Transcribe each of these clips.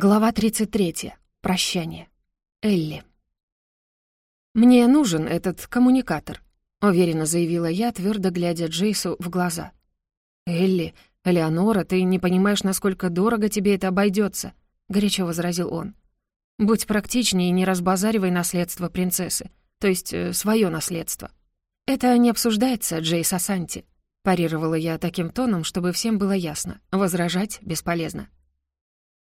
Глава 33. Прощание. Элли. «Мне нужен этот коммуникатор», — уверенно заявила я, твердо глядя Джейсу в глаза. «Элли, Элеонора, ты не понимаешь, насколько дорого тебе это обойдется, горячо возразил он. «Будь практичнее и не разбазаривай наследство принцессы, то есть э, свое наследство». «Это не обсуждается, Джейс Асанти», — парировала я таким тоном, чтобы всем было ясно. Возражать бесполезно.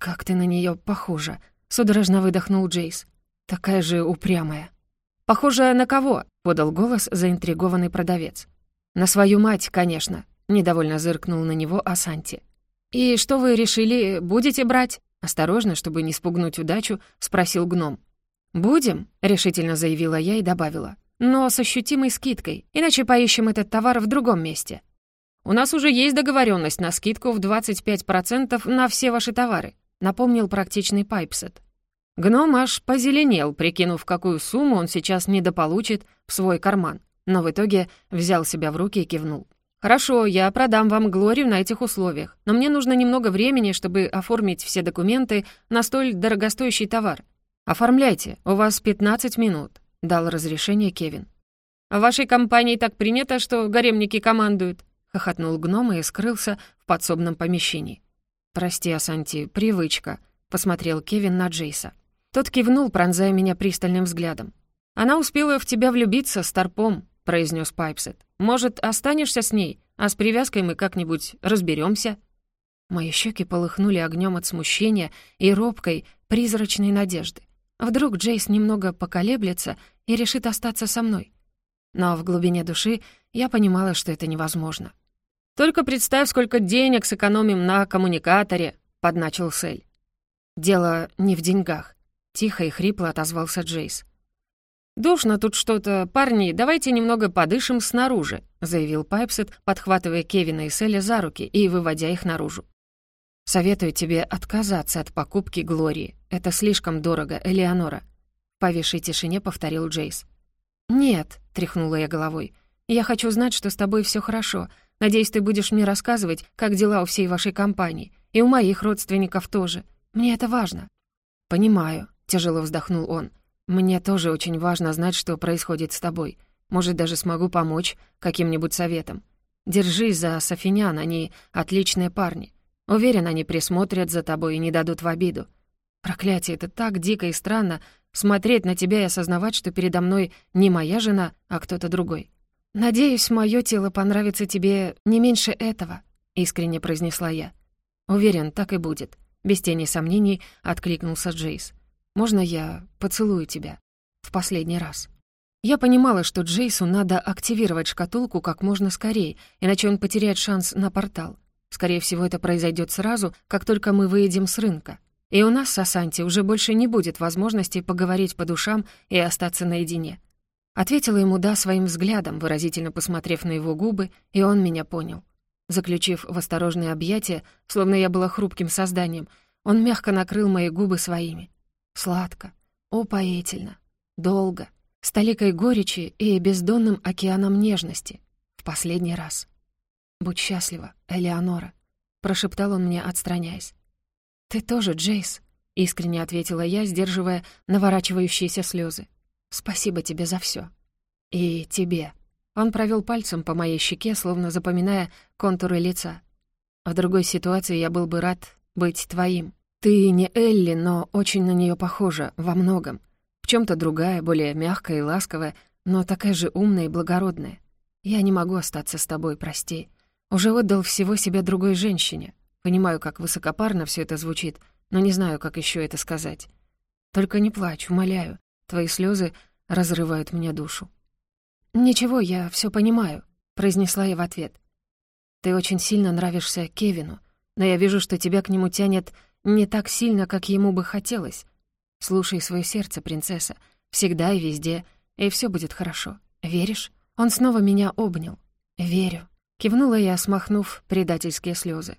«Как ты на нее похожа!» — судорожно выдохнул Джейс. «Такая же упрямая». «Похожая на кого?» — подал голос заинтригованный продавец. «На свою мать, конечно», — недовольно зыркнул на него Асанти. «И что вы решили, будете брать?» Осторожно, чтобы не спугнуть удачу, спросил гном. «Будем», — решительно заявила я и добавила. «Но с ощутимой скидкой, иначе поищем этот товар в другом месте». «У нас уже есть договоренность на скидку в 25% на все ваши товары напомнил практичный Пайпсет. Гном аж позеленел, прикинув, какую сумму он сейчас недополучит в свой карман, но в итоге взял себя в руки и кивнул. «Хорошо, я продам вам Глорию на этих условиях, но мне нужно немного времени, чтобы оформить все документы на столь дорогостоящий товар. Оформляйте, у вас 15 минут», — дал разрешение Кевин. «В вашей компании так принято, что гаремники командуют», — хохотнул гном и скрылся в подсобном помещении. «Прости, Асанти, привычка», — посмотрел Кевин на Джейса. Тот кивнул, пронзая меня пристальным взглядом. «Она успела в тебя влюбиться с торпом», — произнес Пайпсет. «Может, останешься с ней, а с привязкой мы как-нибудь разберемся. Мои щеки полыхнули огнем от смущения и робкой, призрачной надежды. Вдруг Джейс немного поколеблется и решит остаться со мной. Но в глубине души я понимала, что это невозможно. «Только представь, сколько денег сэкономим на коммуникаторе», — подначил Сель. «Дело не в деньгах», — тихо и хрипло отозвался Джейс. «Душно тут что-то. Парни, давайте немного подышим снаружи», — заявил Пайпсет, подхватывая Кевина и Селя за руки и выводя их наружу. «Советую тебе отказаться от покупки Глории. Это слишком дорого, Элеонора», — в повисшей тишине повторил Джейс. «Нет», — тряхнула я головой, — «я хочу знать, что с тобой все хорошо, Надеюсь, ты будешь мне рассказывать, как дела у всей вашей компании. И у моих родственников тоже. Мне это важно». «Понимаю», — тяжело вздохнул он. «Мне тоже очень важно знать, что происходит с тобой. Может, даже смогу помочь каким-нибудь советом. Держись за Софинян, они отличные парни. Уверен, они присмотрят за тобой и не дадут в обиду. Проклятие, это так дико и странно смотреть на тебя и осознавать, что передо мной не моя жена, а кто-то другой. «Надеюсь, мое тело понравится тебе не меньше этого», — искренне произнесла я. «Уверен, так и будет», — без тени сомнений откликнулся Джейс. «Можно я поцелую тебя? В последний раз». Я понимала, что Джейсу надо активировать шкатулку как можно скорее, иначе он потеряет шанс на портал. Скорее всего, это произойдет сразу, как только мы выедем с рынка. И у нас с Асанти уже больше не будет возможности поговорить по душам и остаться наедине. Ответила ему «да» своим взглядом, выразительно посмотрев на его губы, и он меня понял. Заключив в осторожное объятие, словно я была хрупким созданием, он мягко накрыл мои губы своими. Сладко, упоительно, долго, с толикой горечи и бездонным океаном нежности. В последний раз. «Будь счастлива, Элеонора», — прошептал он мне, отстраняясь. «Ты тоже, Джейс», — искренне ответила я, сдерживая наворачивающиеся слезы. Спасибо тебе за все. И тебе. Он провел пальцем по моей щеке, словно запоминая контуры лица. В другой ситуации я был бы рад быть твоим. Ты не Элли, но очень на нее похожа во многом. В чем то другая, более мягкая и ласковая, но такая же умная и благородная. Я не могу остаться с тобой, прости. Уже отдал всего себя другой женщине. Понимаю, как высокопарно все это звучит, но не знаю, как еще это сказать. Только не плачь, умоляю. Твои слезы разрывают мне душу. «Ничего, я все понимаю», — произнесла я в ответ. «Ты очень сильно нравишься Кевину, но я вижу, что тебя к нему тянет не так сильно, как ему бы хотелось. Слушай свое сердце, принцесса, всегда и везде, и все будет хорошо. Веришь?» Он снова меня обнял. «Верю», — кивнула я, смахнув предательские слезы.